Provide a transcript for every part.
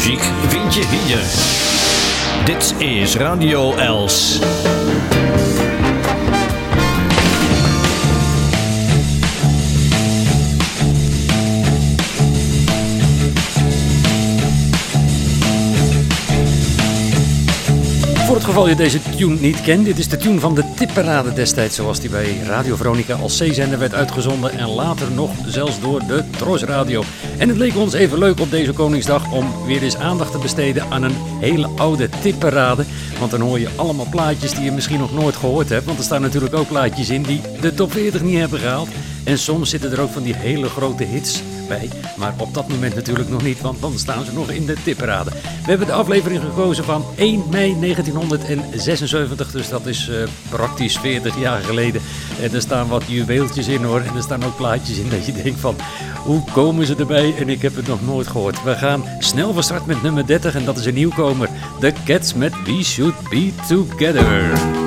muziek vind je hier. Dit is Radio Els. Geval je deze tune niet kent, dit is de tune van de Tipperade destijds, zoals die bij Radio Veronica als C-zender werd uitgezonden en later nog zelfs door de Tros Radio. En het leek ons even leuk op deze Koningsdag om weer eens aandacht te besteden aan een hele oude Tipperade. Want dan hoor je allemaal plaatjes die je misschien nog nooit gehoord hebt, want er staan natuurlijk ook plaatjes in die de top 40 niet hebben gehaald. En soms zitten er ook van die hele grote hits bij. Maar op dat moment natuurlijk nog niet, want dan staan ze nog in de tipperade. We hebben de aflevering gekozen van 1 mei 1976, dus dat is uh, praktisch 40 jaar geleden. En er staan wat juweeltjes in hoor. En er staan ook plaatjes in dat je denkt van, hoe komen ze erbij? En ik heb het nog nooit gehoord. We gaan snel van start met nummer 30 en dat is een nieuwkomer. The Cats met We Should Be Together.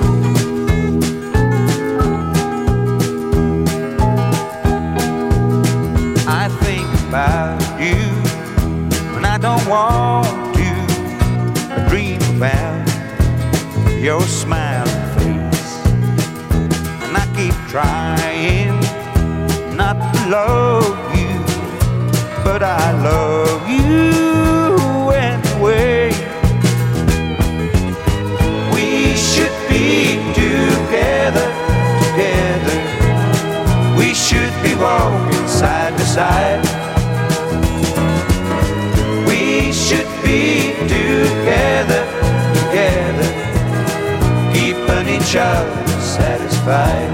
Satisfied.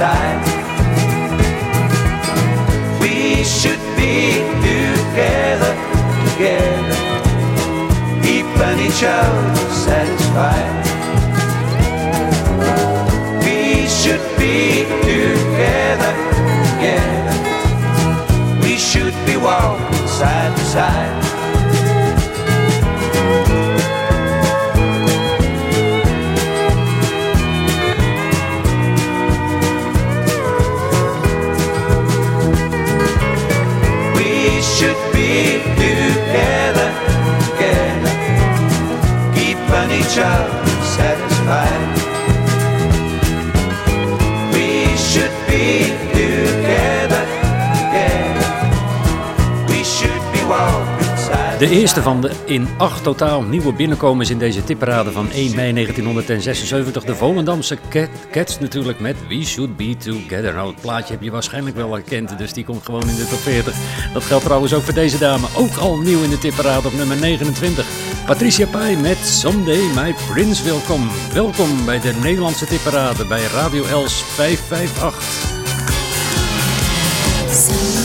Side. We should be together, together. Keeping each other satisfied. We should be together, together. We should be walking side by side. Eerste van de in acht totaal nieuwe binnenkomers in deze tipparade van 1 mei 1976. De Volendamse Cat, Cats natuurlijk met We Should Be Together. Nou, het plaatje heb je waarschijnlijk wel herkend, dus die komt gewoon in de top 40. Dat geldt trouwens ook voor deze dame. Ook al nieuw in de tipparade op nummer 29. Patricia Pai met Someday My Prince welkom. Welkom bij de Nederlandse tipparade bij Radio Els 558.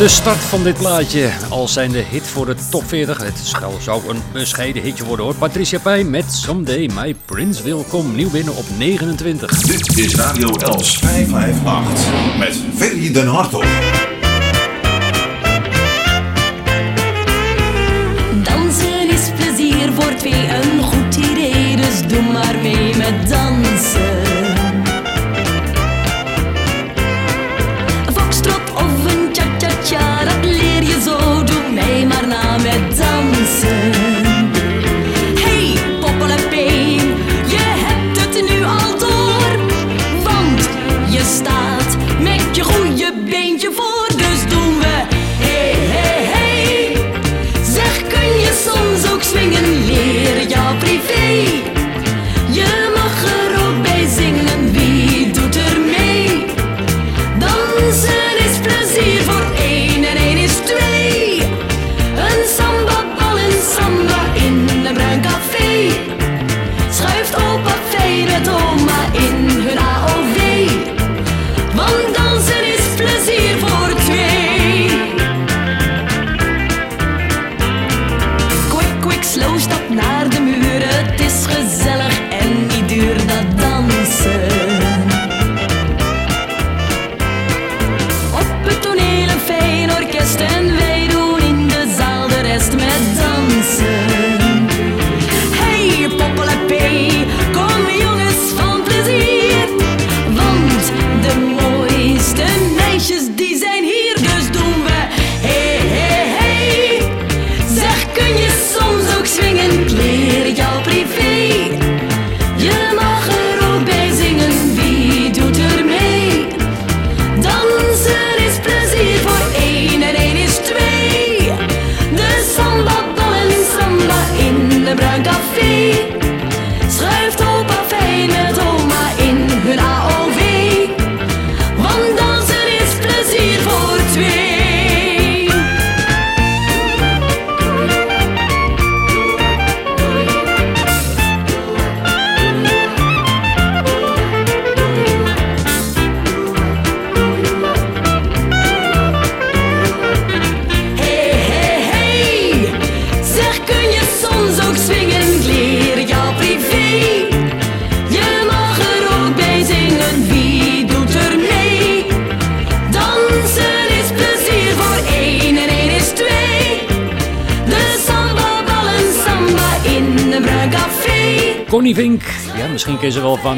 De start van dit plaatje, al zijn de hit voor de top 40. Het zou een bescheiden hitje worden hoor. Patricia Pijn met Someday My Prince Will Nieuw binnen op 29. Dit is Radio Els 558 met Ferry den Hartog.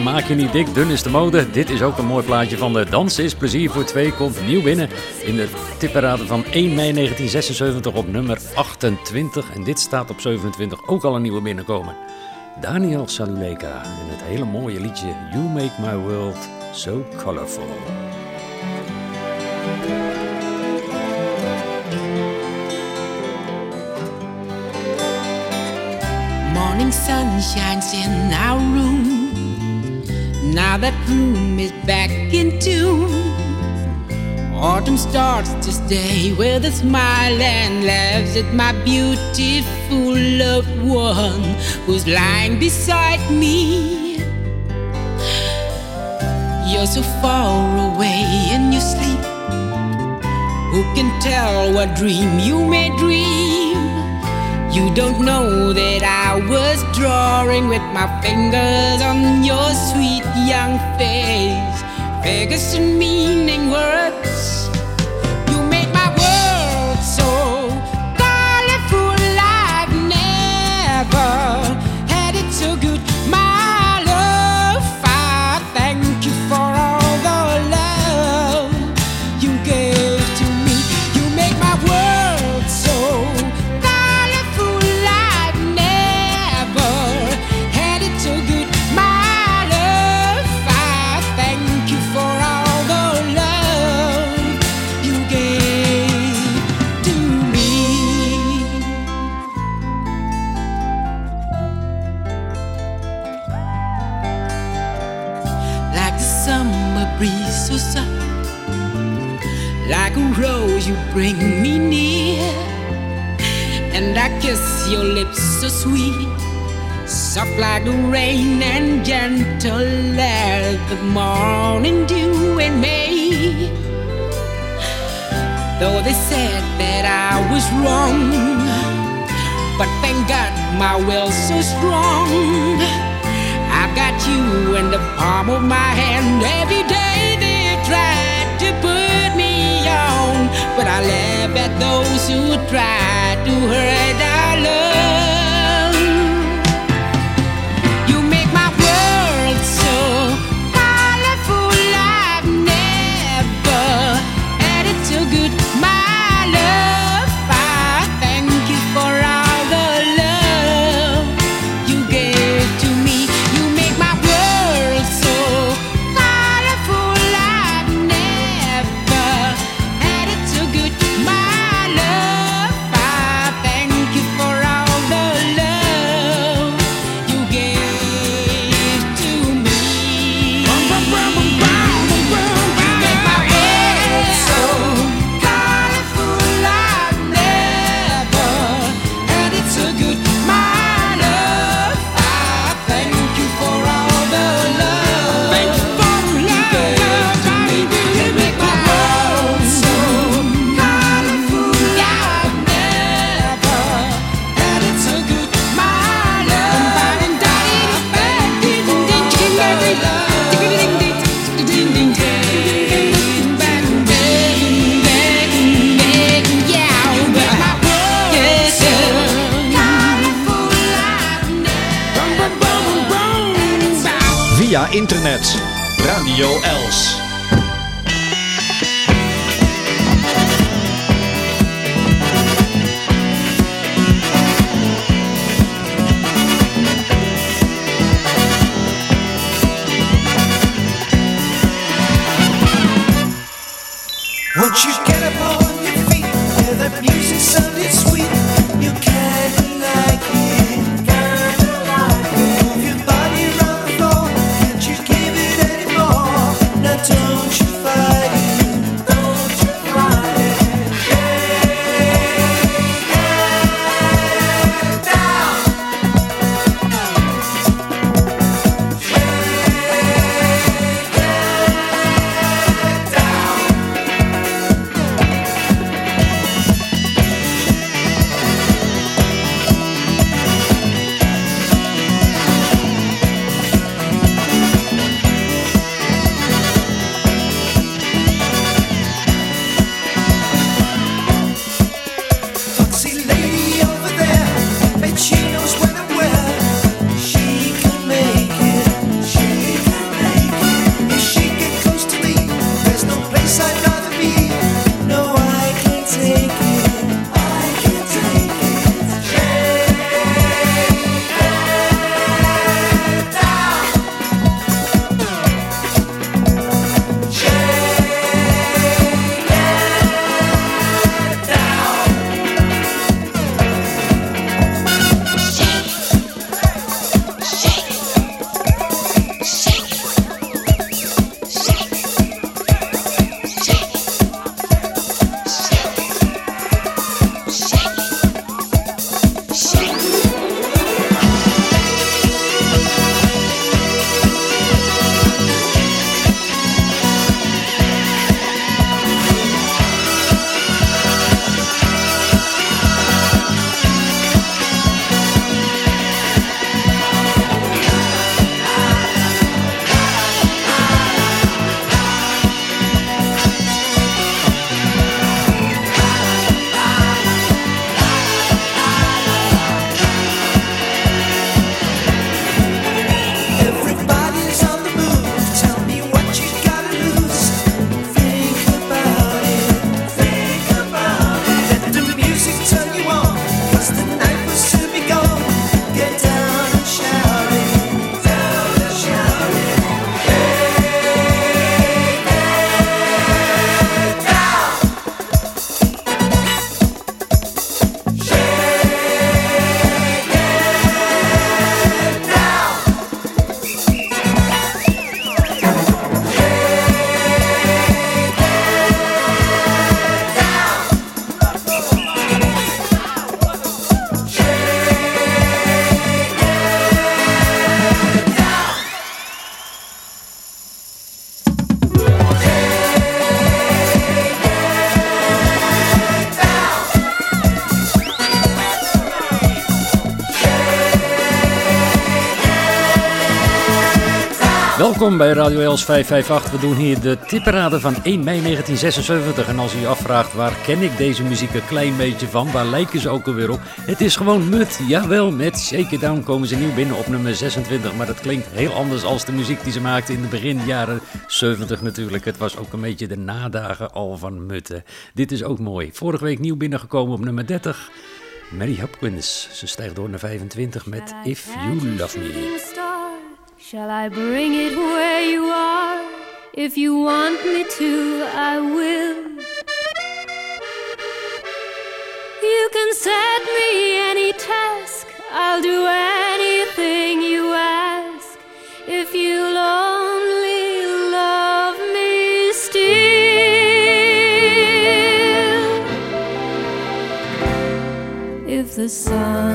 maak je niet dik, dun is de mode. Dit is ook een mooi plaatje van de Dans is Plezier voor Twee. Komt nieuw binnen in de tipperade van 1 mei 1976 op nummer 28. En dit staat op 27 ook al een nieuwe binnenkomen. Daniel Saluleka en het hele mooie liedje You Make My World So Colorful. Morning sun shines in our room Now that room is back in tune. Autumn starts to stay with a smile and laughs at my beautiful loved one who's lying beside me. You're so far away in your sleep. Who can tell what dream you may dream? You don't know that I was drawing with my fingers on your sweet young face. Figures and meaning were like the rain and gentle air, the morning dew in May. Though they said that I was wrong, but thank God my will's so strong. I've got you in the palm of my hand every day they tried to put me on, but I laugh at those who try to hurt. it. Welkom bij Radio Els 558. We doen hier de tipperade van 1 mei 1976. En als u je afvraagt waar ken ik deze muziek een klein beetje van, waar lijken ze ook alweer op? Het is gewoon Mut. Jawel, met Shake It Down komen ze nieuw binnen op nummer 26. Maar dat klinkt heel anders als de muziek die ze maakten in de begin jaren 70 natuurlijk. Het was ook een beetje de nadagen al van Mutten. Dit is ook mooi. Vorige week nieuw binnengekomen op nummer 30. Mary Hopkins. Ze stijgt door naar 25 met If You Love Me. Shall I bring it where you are? If you want me to, I will. You can set me any task, I'll do anything you ask. If you'll only love me still. If the sun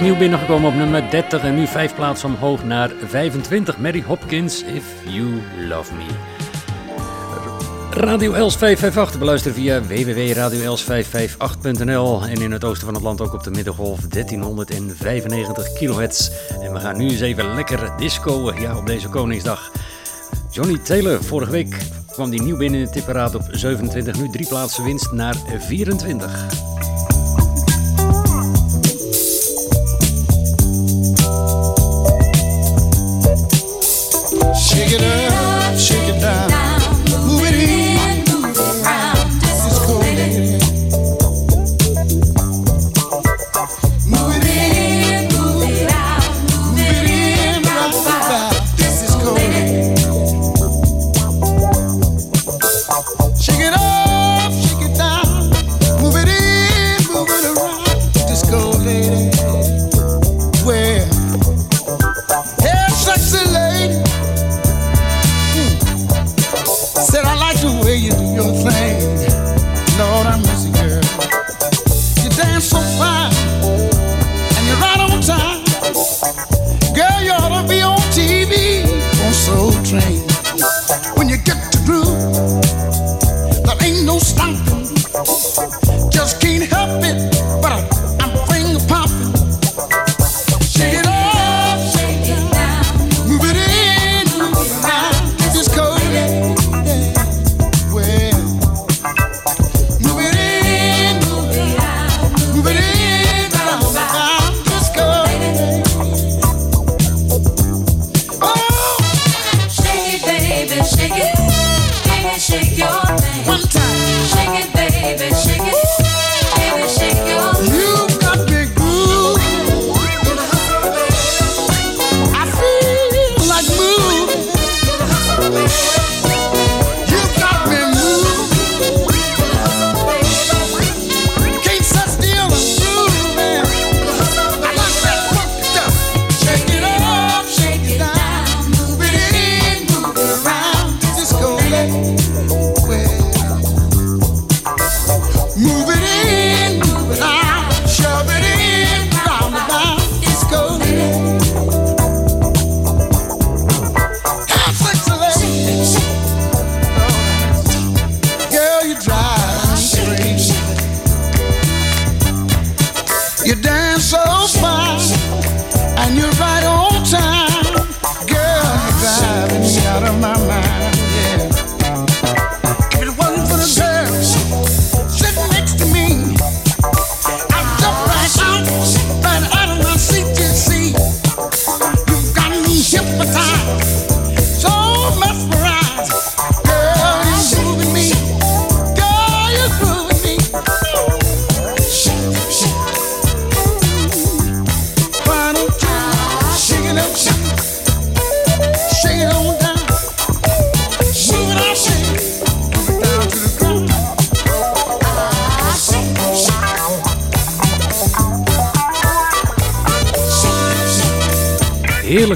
week nieuw binnengekomen op nummer 30 en nu vijf plaatsen omhoog naar 25. Mary Hopkins, If You Love Me. Radio Els 558 beluisteren via www.radioels558.nl en in het oosten van het land ook op de middengolf 1395 kHz. En we gaan nu eens even lekker disco ja, op deze Koningsdag. Johnny Taylor, vorige week kwam die nieuw binnen in de tipperaad op 27, nu drie plaatsen winst naar 24. my music, girl. You dance so fine.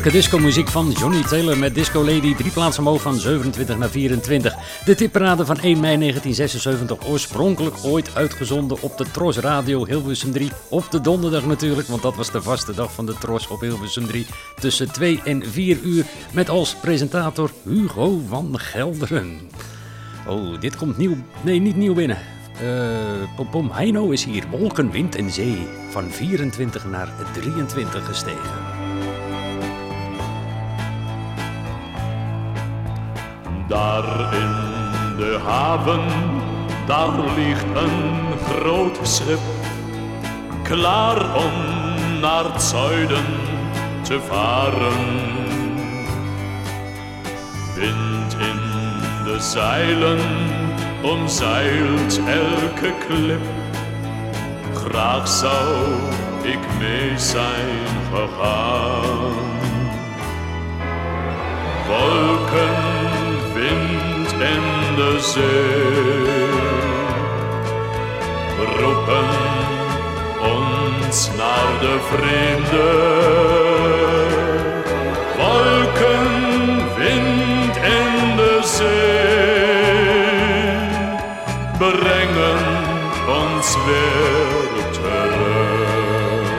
Heerlijke disco-muziek van Johnny Taylor met Disco Lady. Drie plaatsen omhoog van 27 naar 24. De tipparade van 1 mei 1976. Oorspronkelijk ooit uitgezonden op de Tros Radio Hilversum 3. Op de donderdag natuurlijk, want dat was de vaste dag van de Tros op Hilversum 3. Tussen 2 en 4 uur. Met als presentator Hugo van Gelderen. Oh, dit komt nieuw. Nee, niet nieuw binnen. Eh pom pom, Heino is hier. Wolken, wind en zee. Van 24 naar 23 gestegen. Daar in de haven, daar ligt een groot schip, klaar om naar zuiden te varen. Wind in de zeilen, omzeilt elke klip. Graag zou ik mee zijn gegaan. Wolken, wind en de zee roepen ons naar de vreemde. Wolken, wind en de zee brengen ons weer terug.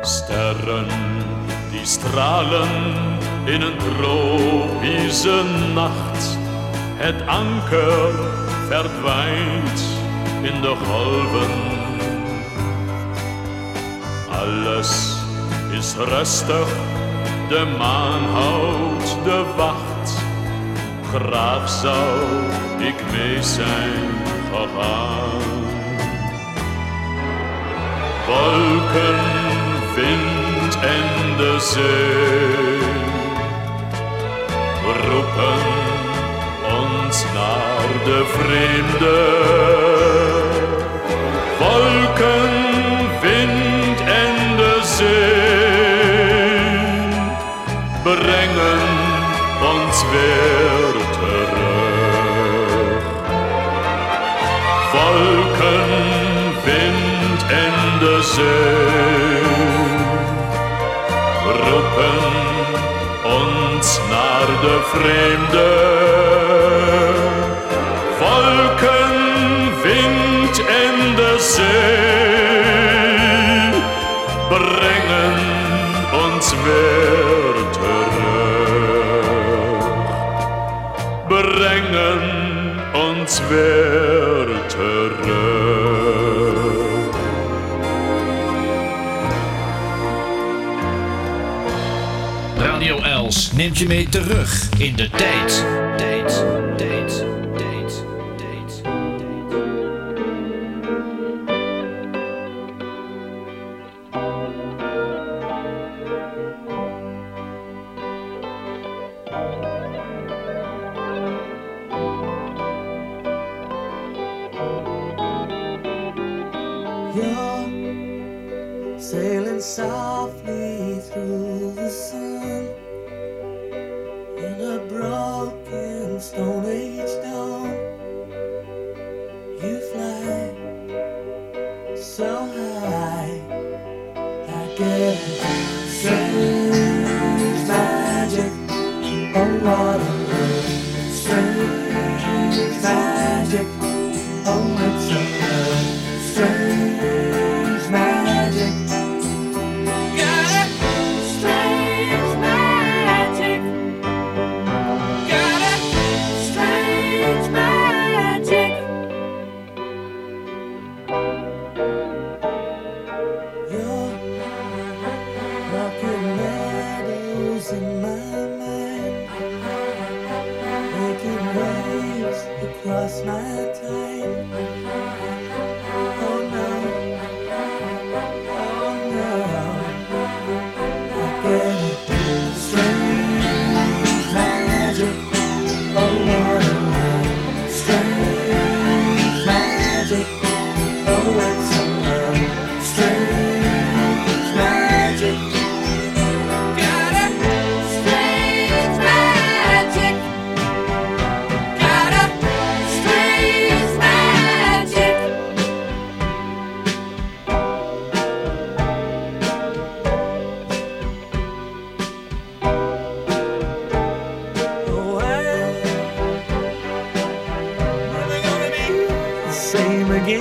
Sterren die stralen in een tropische nacht. Het anker verdwijnt in de golven. Alles is rustig, de maan houdt de wacht. Graag zou ik mee zijn gegaan. Wolken, wind en de zee roepen ons naar de vreemde. Wolken, wind en de zee brengen ons weer terug. Wolken, wind en de zee roepen naar de vreemde. Wolken, wind en de zee brengen ons weer terug. Brengen ons weer neemt je mee terug in de tijd. Tijd, 别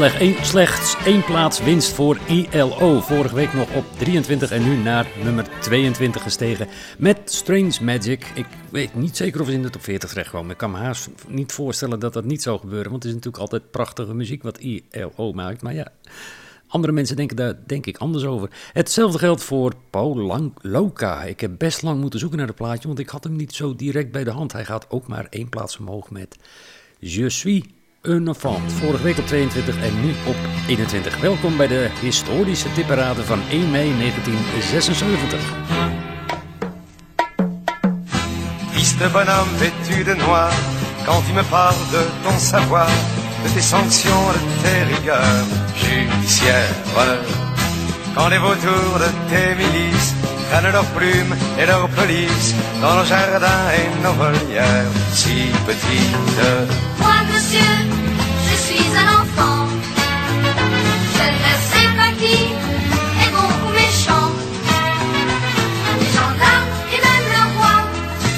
Slecht één, slechts één plaats winst voor ILO. Vorige week nog op 23 en nu naar nummer 22 gestegen met Strange Magic. Ik weet niet zeker of ze in de top 40 terechtkomen. Ik kan me haast niet voorstellen dat dat niet zou gebeuren. Want het is natuurlijk altijd prachtige muziek wat ILO maakt. Maar ja, andere mensen denken daar denk ik anders over. Hetzelfde geldt voor Paul Loka. Ik heb best lang moeten zoeken naar de plaatje, want ik had hem niet zo direct bij de hand. Hij gaat ook maar één plaats omhoog met Je suis un enfant. Vorige week op 22 en nu op 21. Welkom bij de historische tipperade van 1 mei 1976. Triste bonhomme vêtu de noir, quand tu me parles de ton savoir, de tes sanctions, de tes rigueurs judiciaires. Quand les vautours de tes milices prennent leurs plumes et leurs polices dans nos jardins et nos volières si petites. Je suis un enfant. Je ne sais pas qui est bon ou méchant. Les gendarmes et même le roi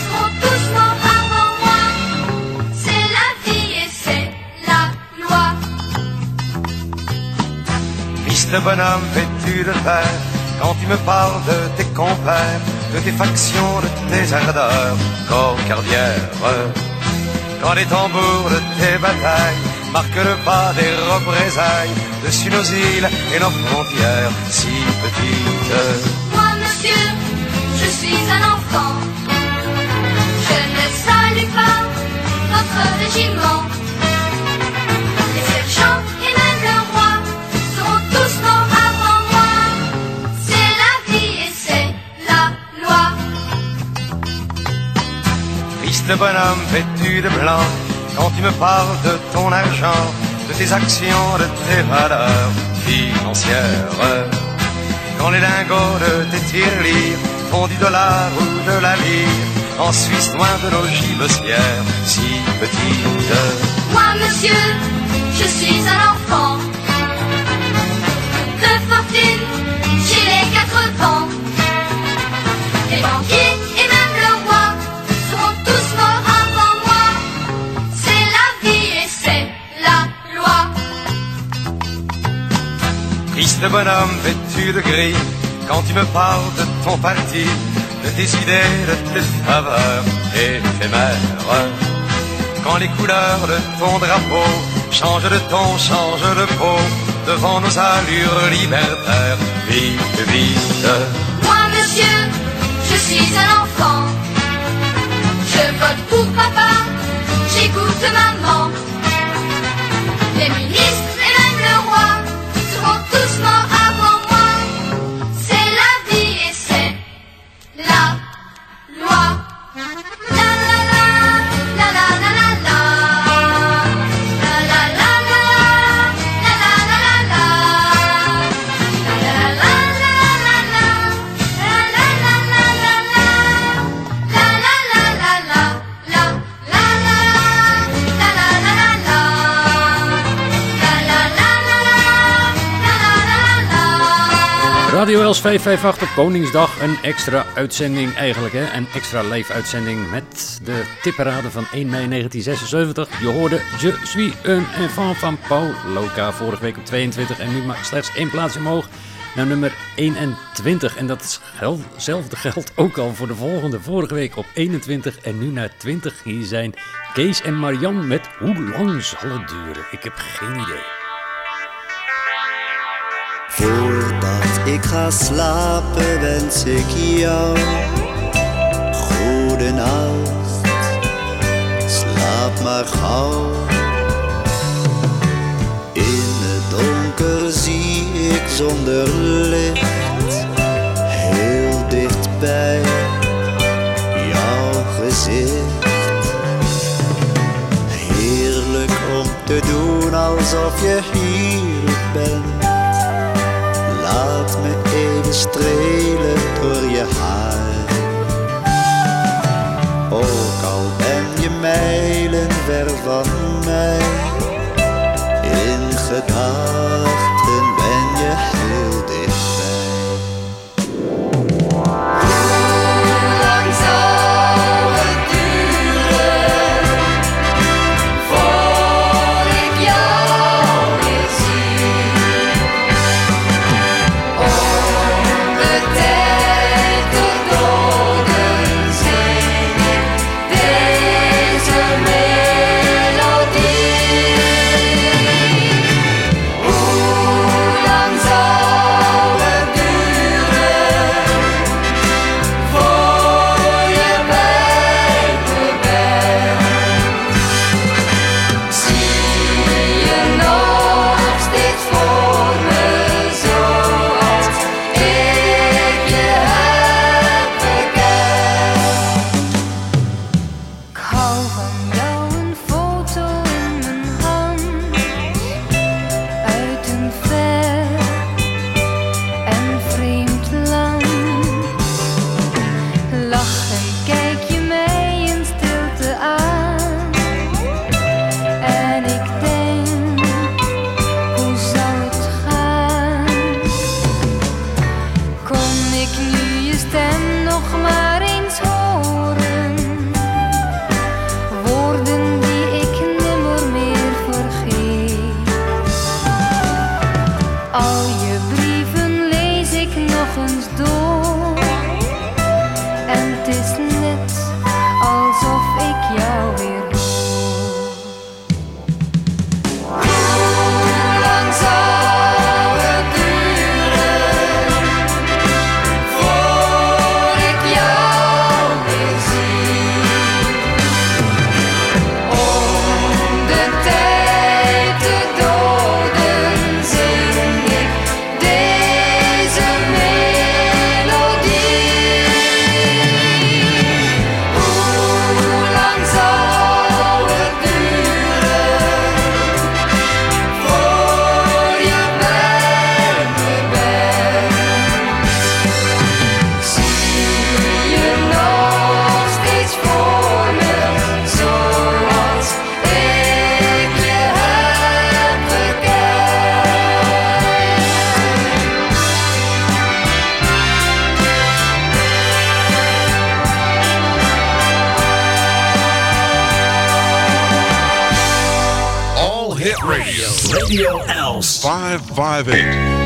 seront tous morts avant moi. C'est la vie et c'est la loi. Triste bonhomme vêtu de fer, quand tu me parles de tes compères, de tes factions, de tes ardeurs cocardières. Quand les tambours de tes batailles marquent le pas des représailles dessus nos îles et nos frontières si petites. Moi, monsieur, je suis un enfant. Je ne salue pas votre régiment. Triste bonhomme vêtu de blanc, quand tu me parles de ton argent, de tes actions, de tes valeurs financières. Quand les lingots de tes tirelires font du dollar ou de la lire, en Suisse loin de nos gibecières si petites. Moi, monsieur, je suis un enfant. De fortune, j'ai les quatre vents. Les banquiers Triste bonhomme vêtu de gris, quand tu me parles de ton parti, de tes idées, de tes faveurs éphémères. Quand les couleurs de ton drapeau changent de ton, changent de peau, devant nos allures libertaires, vite, vite. Moi, monsieur, je suis un enfant. Je vote pour papa, j'écoute maman. La la. Radio Els 558 op Koningsdag. Een extra uitzending eigenlijk, hè? Een extra live uitzending met de tipperade van 1 mei 1976. Je hoorde Je suis un enfant van Paul Loca vorige week op 22 en nu maar slechts één plaats omhoog naar nummer 21. En datzelfde geldt ook al voor de volgende. Vorige week op 21 en nu naar 20. Hier zijn Kees en Marian met Hoe lang zal het duren? Ik heb geen idee. Voordat ik ga slapen wens ik jou goedenacht. Slaap maar gauw. In het donker zie ik zonder licht heel dichtbij jouw gezicht. Heerlijk om te doen alsof je hier bent. Even strelen door je haar. Ook al ben je mijlen ver van Radio. Radio Els. 558.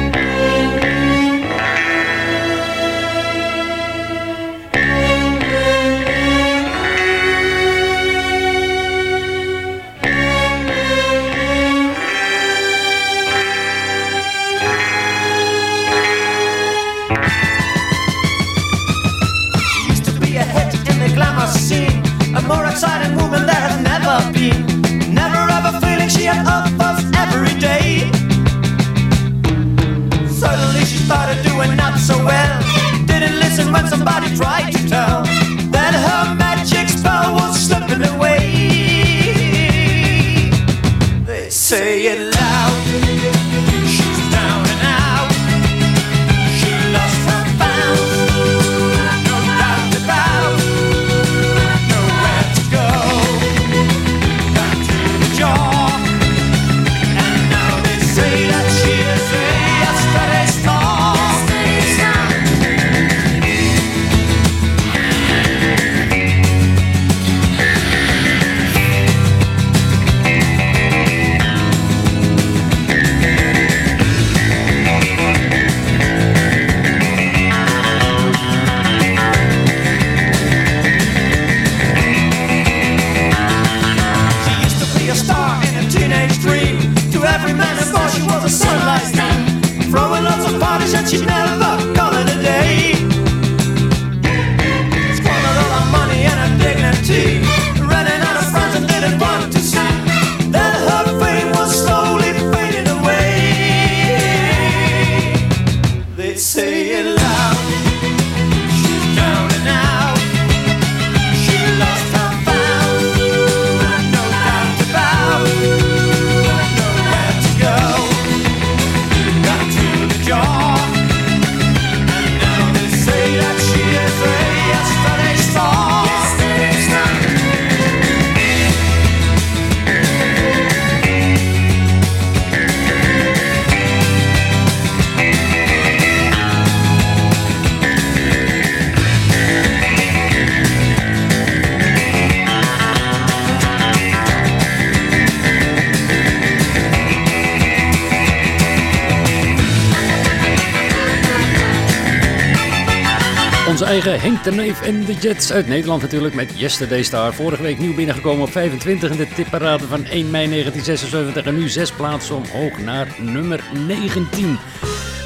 De Neef en de Jets uit Nederland natuurlijk met Yesterday Star. Vorige week nieuw binnengekomen op 25 in de tipparade van 1 mei 1976. En nu zes plaatsen omhoog naar nummer 19.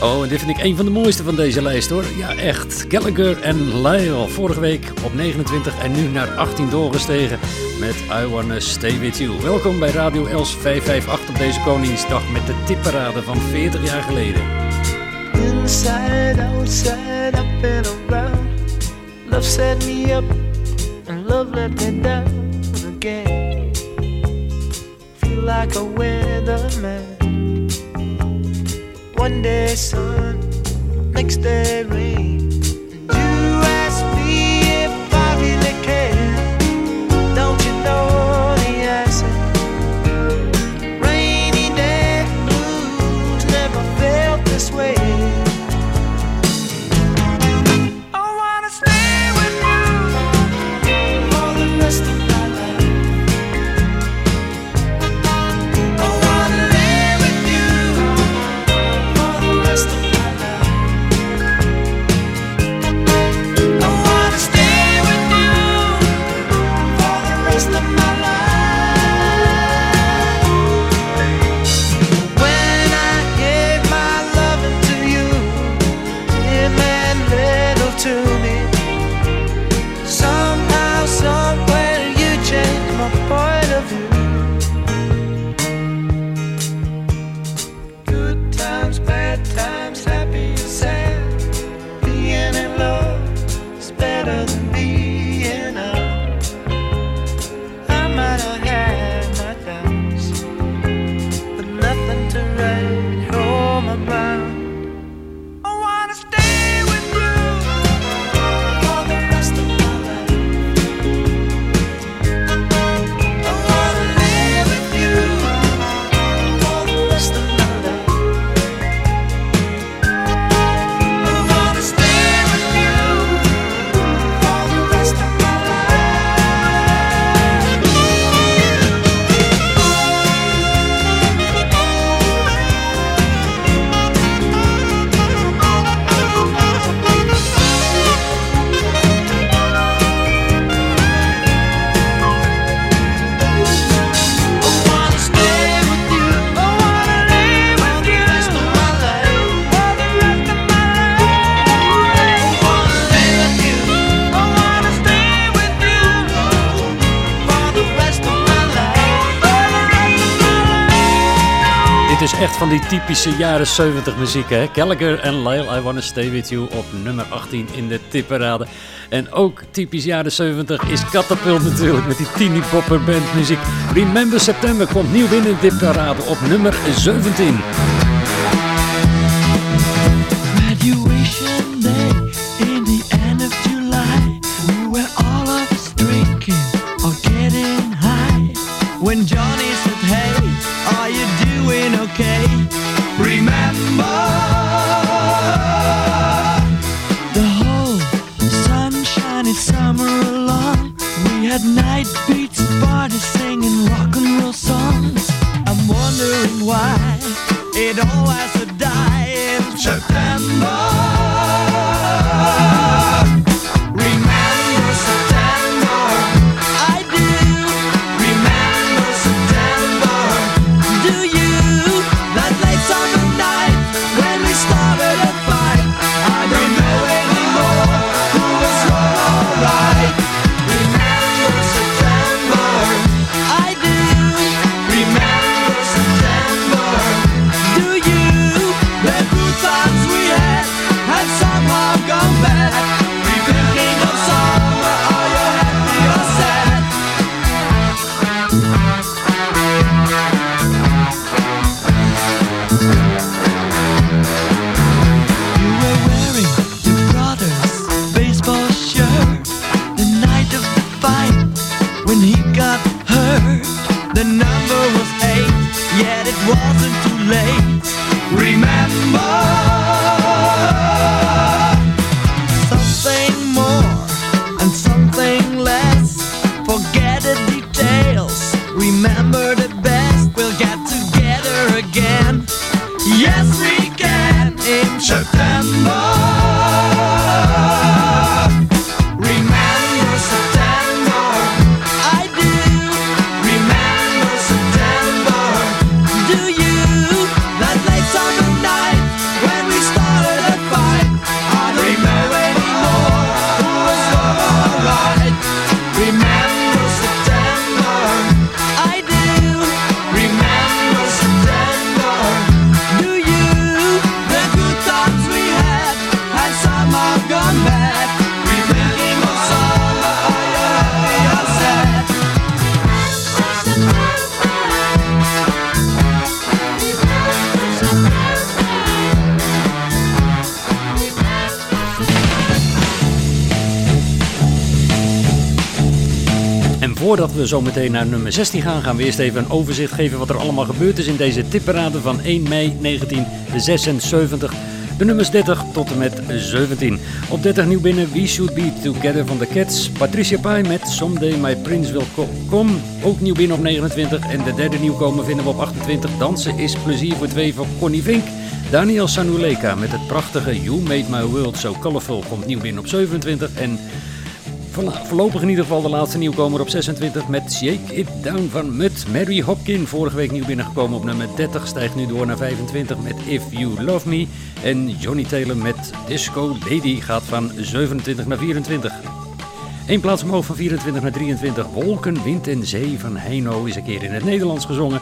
Oh, en dit vind ik een van de mooiste van deze lijst hoor. Ja, echt. Gallagher en Lyle. Vorige week op 29 en nu naar 18 doorgestegen met I Wanna Stay With You. Welkom bij Radio Els 558 op deze Koningsdag met de tipparade van 40 jaar geleden. Inside, outside, up and around. Love set me up, and love let me down again. Feel like a weatherman. One day sun, next day rain. Echt van die typische jaren 70 muziek, hè? Gallagher en Lyle, I Wanna Stay With You op nummer 18 in de tipperade. En ook typisch jaren 70 is Catapult natuurlijk met die teeny popper band muziek. Remember September komt nieuw binnen in de tipperade op nummer 17. Remember we zo meteen naar nummer 16 gaan, gaan we eerst even een overzicht geven wat er allemaal gebeurd is in deze tipperade van 1 mei 1976. De nummers 30 tot en met 17. Op 30 nieuw binnen We Should Be Together van de Cats. Patricia Pai met Someday My Prince Will Co- Come. Ook nieuw binnen op 29. En de derde nieuwkomer vinden we op 28. Dansen is plezier voor twee van Connie Vink. Daniel Sanuleka met het prachtige You Made My World So Colorful komt nieuw binnen op 27. En Voorlopig in ieder geval de laatste nieuwkomer op 26 met Shake It Down van Mud. Mary Hopkin, vorige week nieuw binnengekomen op nummer 30, stijgt nu door naar 25 met If You Love Me. En Johnny Taylor met Disco Lady gaat van 27 naar 24. Eén plaats omhoog van 24 naar 23. Wolken, Wind en Zee van Heino is een keer in het Nederlands gezongen.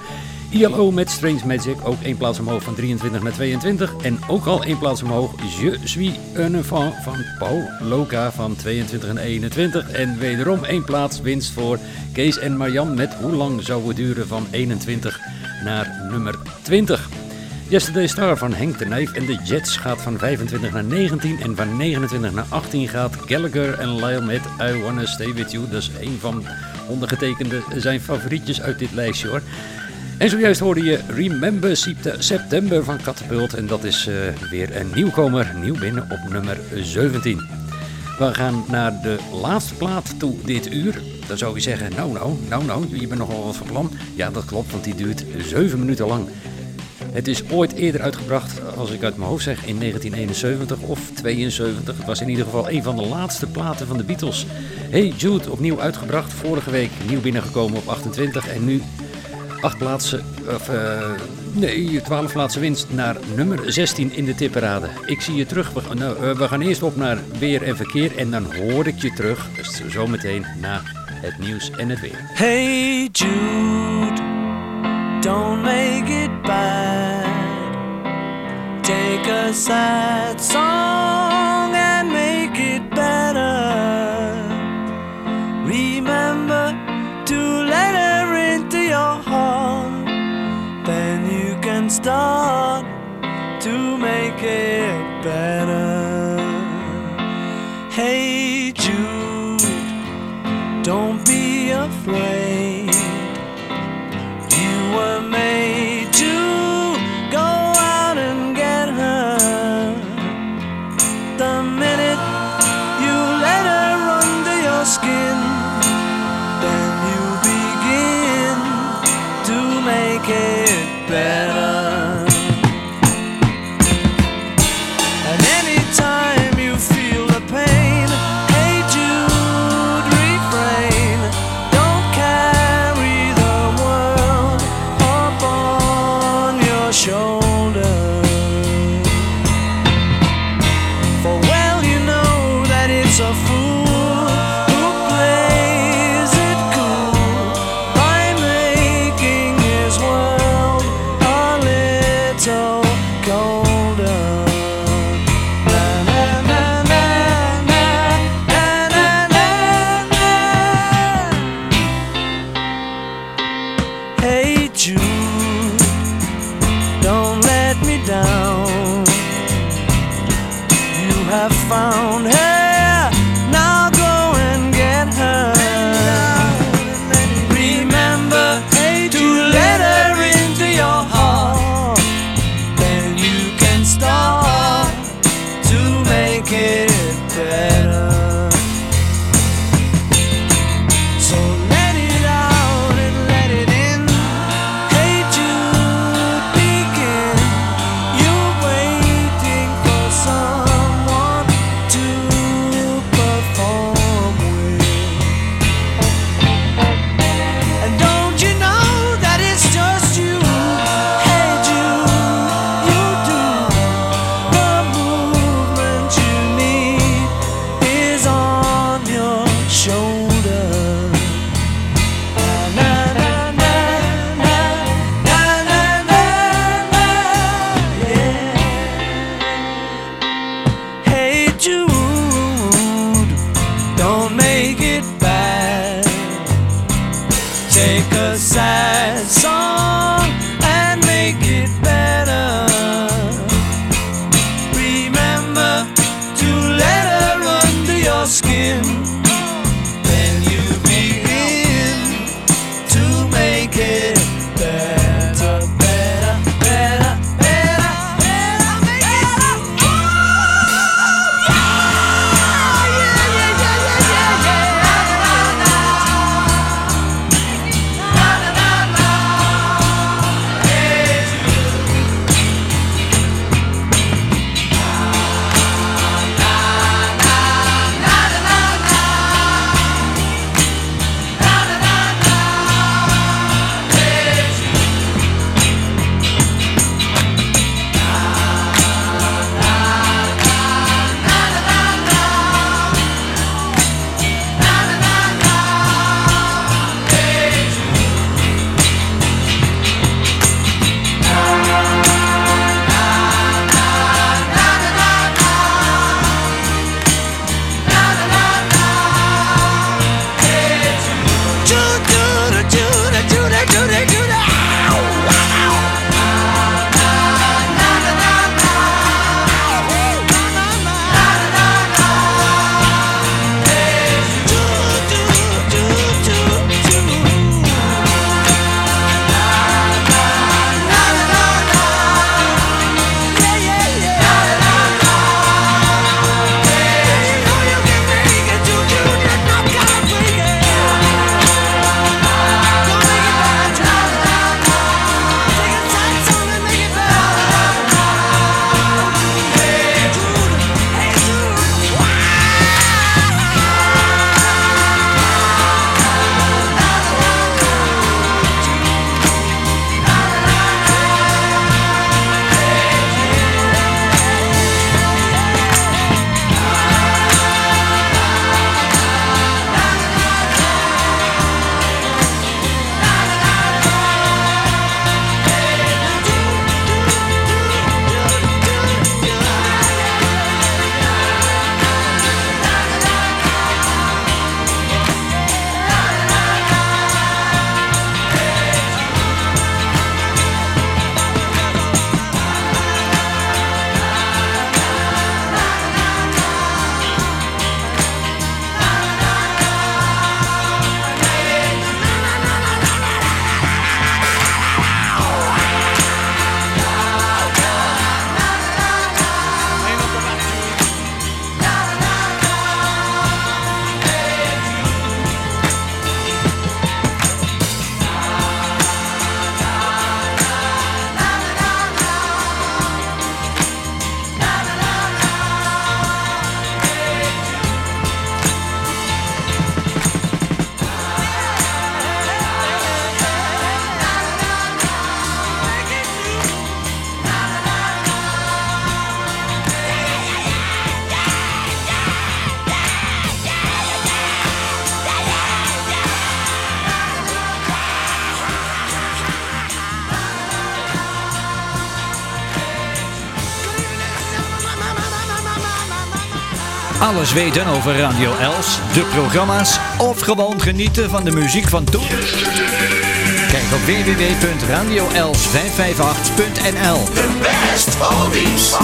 ILO met Strange Magic, ook één plaats omhoog van 23 naar 22. En ook al één plaats omhoog, Je suis un enfant van Paul Loka van 22 naar 21. En wederom één plaats winst voor Kees en Marjan met Hoe lang zou het duren van 21 naar nummer 20. Yesterday Star van Henk de Nijf en de Jets gaat van 25 naar 19 en van 29 naar 18 gaat Gallagher en Lyle met I Wanna Stay With You. Dat is een van ondergetekende zijn favorietjes uit dit lijstje hoor. En zojuist hoorde je Remember Septe- September van Catapult en dat is eh, weer een nieuwkomer, nieuw binnen op nummer 17. We gaan naar de laatste plaat toe dit uur. Dan zou je zeggen, nou nou, nou nou, je bent nogal wat van plan. Ja, dat klopt, want die duurt 7 minuten lang. Het is ooit eerder uitgebracht, als ik uit mijn hoofd zeg, in 1971 of 72. Het was in ieder geval een van de laatste platen van de Beatles. Hey Jude, opnieuw uitgebracht. Vorige week nieuw binnengekomen op 28 en nu acht plaatsen, of eh, nee, 12 plaatsen winst naar nummer 16 in de tipperade. Ik zie je terug. We, nou, eh, we gaan eerst op naar weer en verkeer en dan hoor ik je terug. Dus zometeen na het nieuws en het weer. Hey Jude, don't make it bad. Take a sad song better. Hey Jude, don't be afraid. Alles weten over Radio Els, de programma's of gewoon genieten van de muziek van toen? Kijk op www.radioels558.nl The best oldies.